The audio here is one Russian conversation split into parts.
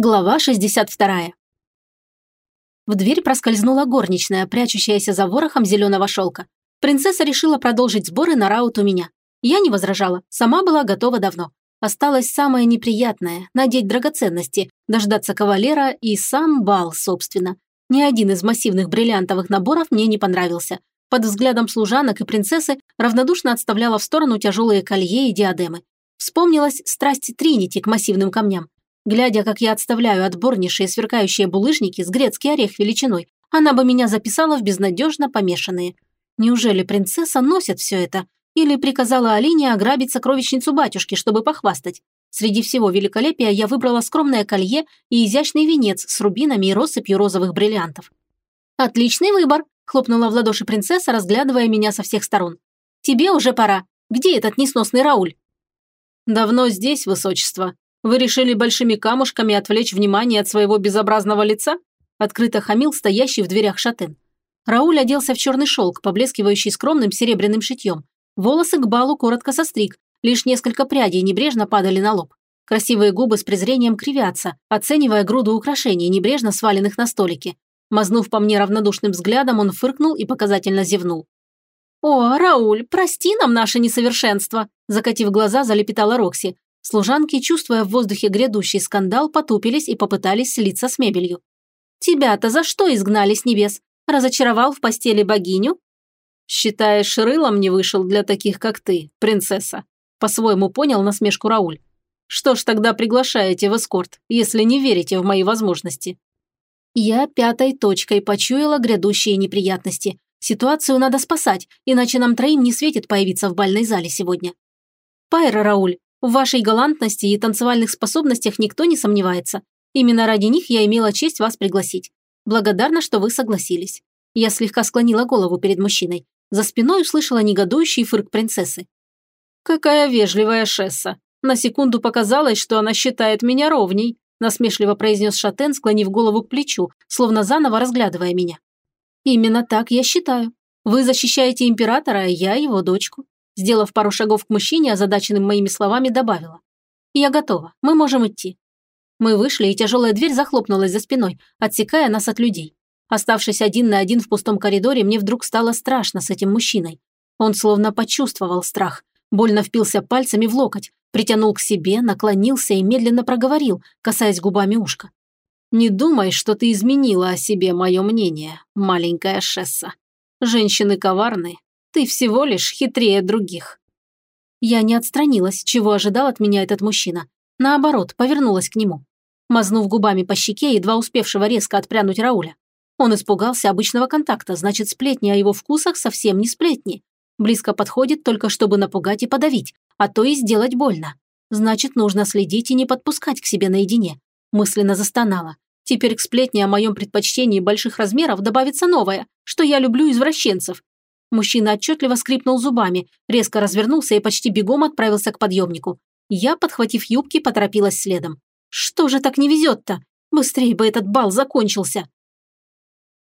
Глава 62. В дверь проскользнула горничная, прячущаяся за ворохом зеленого шелка. Принцесса решила продолжить сборы на раут у меня. Я не возражала, сама была готова давно. Осталось самое неприятное – надеть драгоценности, дождаться кавалера и сам бал, собственно. Ни один из массивных бриллиантовых наборов мне не понравился. Под взглядом служанок и принцессы равнодушно отставляла в сторону тяжелые колье и диадемы. Вспомнилась страсть Тринити к массивным камням. Глядя, как я отставляю отборнейшие сверкающие булыжники с грецкий орех величиной, она бы меня записала в безнадежно помешанные. Неужели принцесса носит все это? Или приказала Алине ограбить сокровищницу батюшки, чтобы похвастать? Среди всего великолепия я выбрала скромное колье и изящный венец с рубинами и россыпью розовых бриллиантов. «Отличный выбор!» – хлопнула в ладоши принцесса, разглядывая меня со всех сторон. «Тебе уже пора. Где этот несносный Рауль?» «Давно здесь, высочество», вы решили большими камушками отвлечь внимание от своего безобразного лица?» Открыто хамил стоящий в дверях шатен. Рауль оделся в черный шелк, поблескивающий скромным серебряным шитьем. Волосы к балу коротко состриг, лишь несколько прядей небрежно падали на лоб. Красивые губы с презрением кривятся, оценивая груду украшений, небрежно сваленных на столике. Мазнув по мне равнодушным взглядом, он фыркнул и показательно зевнул. «О, Рауль, прости нам наше несовершенство!» Закатив глаза, залепетала Рокси, Служанки, чувствуя в воздухе грядущий скандал, потупились и попытались слиться с мебелью. «Тебя-то за что изгнали с небес? Разочаровал в постели богиню?» «Считаешь, рылом не вышел для таких, как ты, принцесса?» По-своему понял насмешку Рауль. «Что ж тогда приглашаете в эскорт, если не верите в мои возможности?» Я пятой точкой почуяла грядущие неприятности. Ситуацию надо спасать, иначе нам троим не светит появиться в бальной зале сегодня. Пайра, Рауль, в вашей галантности и танцевальных способностях никто не сомневается. Именно ради них я имела честь вас пригласить. Благодарна, что вы согласились. Я слегка склонила голову перед мужчиной. За спиной услышала негодующий фырк принцессы. «Какая вежливая Шесса. На секунду показалось, что она считает меня ровней», насмешливо произнес Шатен, склонив голову к плечу, словно заново разглядывая меня. «Именно так я считаю. Вы защищаете императора, а я его дочку. Сделав пару шагов к мужчине, озадаченным моими словами, добавила. «Я готова. Мы можем идти». Мы вышли, и тяжелая дверь захлопнулась за спиной, отсекая нас от людей. Оставшись один на один в пустом коридоре, мне вдруг стало страшно с этим мужчиной. Он словно почувствовал страх, больно впился пальцами в локоть, притянул к себе, наклонился и медленно проговорил, касаясь губами ушка. «Не думай, что ты изменила о себе мое мнение, маленькая Шесса. Женщины коварны, ты всего лишь хитрее других». Я не отстранилась, чего ожидал от меня этот мужчина. Наоборот, повернулась к нему. Мазнув губами по щеке, едва успевшего резко отпрянуть Рауля. Он испугался обычного контакта, значит, сплетни о его вкусах совсем не сплетни. Близко подходит только чтобы напугать и подавить, а то и сделать больно. Значит, нужно следить и не подпускать к себе наедине. Мысленно застонала. Теперь к сплетне о моем предпочтении больших размеров добавится новое, что я люблю извращенцев, Мужчина отчетливо скрипнул зубами, резко развернулся и почти бегом отправился к подъемнику. Я, подхватив юбки, поторопилась следом. Что же так не везет-то? Быстрее бы этот бал закончился.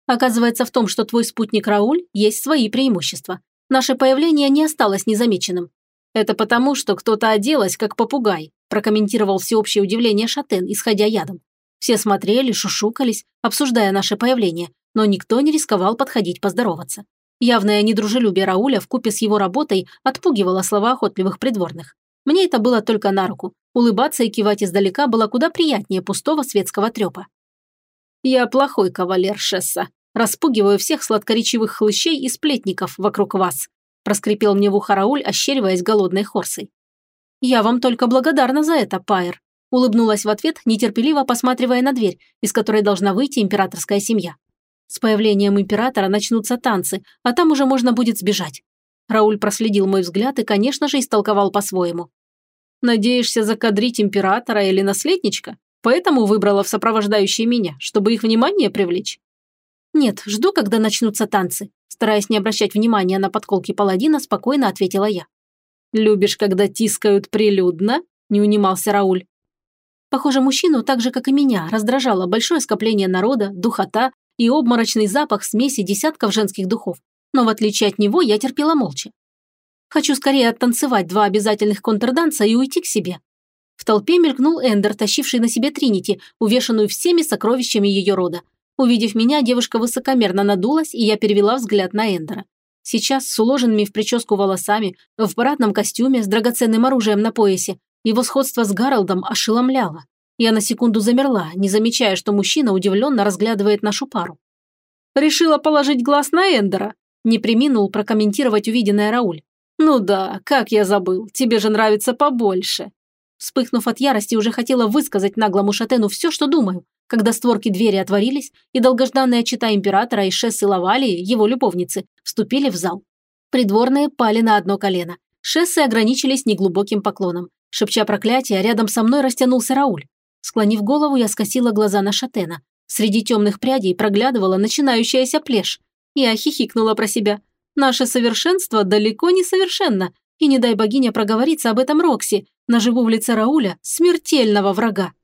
Оказывается, в том, что твой спутник Рауль, есть свои преимущества. Наше появление не осталось незамеченным. Это потому, что кто-то оделась, как попугай, прокомментировал всеобщее удивление Шатен, исходя ядом. Все смотрели, шушукались, обсуждая наше появление, но никто не рисковал подходить поздороваться. Явное недружелюбие Рауля вкупе с его работой отпугивало слова охотливых придворных. Мне это было только на руку. Улыбаться и кивать издалека было куда приятнее пустого светского трепа. «Я плохой кавалер, Шесса. Распугиваю всех сладкоречивых хлыщей и сплетников вокруг вас», проскрипел мне в ухо Рауль, ощериваясь голодной хорсой. «Я вам только благодарна за это, Пайер», улыбнулась в ответ, нетерпеливо посматривая на дверь, из которой должна выйти императорская семья. С появлением императора начнутся танцы, а там уже можно будет сбежать. Рауль проследил мой взгляд и, конечно же, истолковал по-своему. «Надеешься закадрить императора или наследничка? Поэтому выбрала в сопровождающие меня, чтобы их внимание привлечь?» «Нет, жду, когда начнутся танцы», стараясь не обращать внимания на подколки паладина, спокойно ответила я. «Любишь, когда тискают прилюдно?» – не унимался Рауль. Похоже, мужчину, так же, как и меня, раздражало большое скопление народа, духота и обморочный запах смеси десятков женских духов, но в отличие от него я терпела молча. Хочу скорее оттанцевать два обязательных контрданса и уйти к себе. В толпе мелькнул Эндер, тащивший на себе Тринити, увешанную всеми сокровищами ее рода. Увидев меня, девушка высокомерно надулась, и я перевела взгляд на Эндера. Сейчас, с уложенными в прическу волосами, в парадном костюме, с драгоценным оружием на поясе, его сходство с Гарольдом ошеломляло. Я на секунду замерла, не замечая, что мужчина удивленно разглядывает нашу пару. «Решила положить глаз на Эндера?» Не приминул прокомментировать увиденное Рауль. «Ну да, как я забыл, тебе же нравится побольше». Вспыхнув от ярости, уже хотела высказать наглому шатену все, что думаю, когда створки двери отворились, и долгожданная чита императора и шессы Лавалии, его любовницы, вступили в зал. Придворные пали на одно колено. Шессы ограничились неглубоким поклоном. Шепча проклятие, рядом со мной растянулся Рауль. Склонив голову, я скосила глаза на шатена. Среди темных прядей проглядывала начинающаяся плешь. Я хихикнула про себя. Наше совершенство далеко не совершенно, и не дай богиня проговориться об этом Рокси, наживу в лице Рауля смертельного врага.